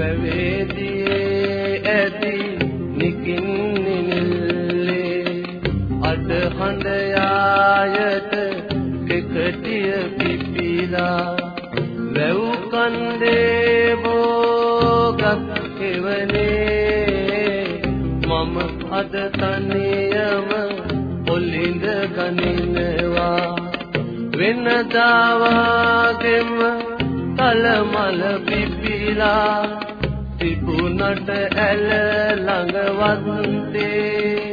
ප්‍රවේදියේ ඇති නිකින්නෙල්ලේ අද හඳ යායට කෙකටිය පිපිලා. වැව් කන්දේ බෝගක් කෙවනේ. මම අද තනියම ඔලිඳ ගනිනවා වෙනදා වාගේම කලමල පිපිලා. තිබුණට ඇල ළඟවත් තේ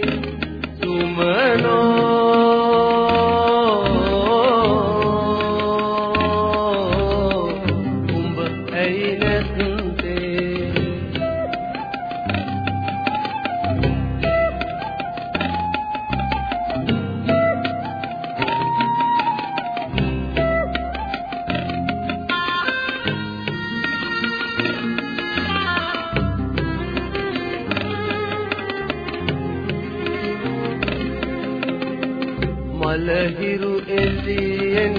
මලහිරු එළියෙන්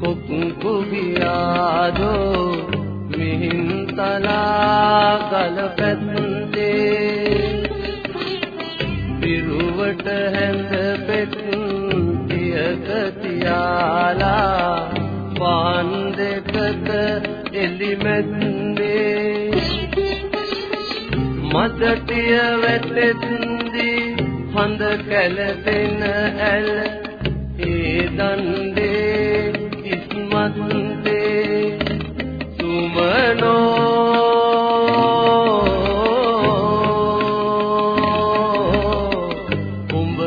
කොක් කුගියාදෝ මිහින්තලා ගල පැත්තේ පිරුවට හැඳ පෙට්ටියක තියාලා පාන් දෙකක එලිමැද්දේ මදටිය වැටෙද්දී හඳ කැළපෙන ඇල. ඒ දණ්ඩේ ඉස්මත්තේ සුමනෝ. උඹ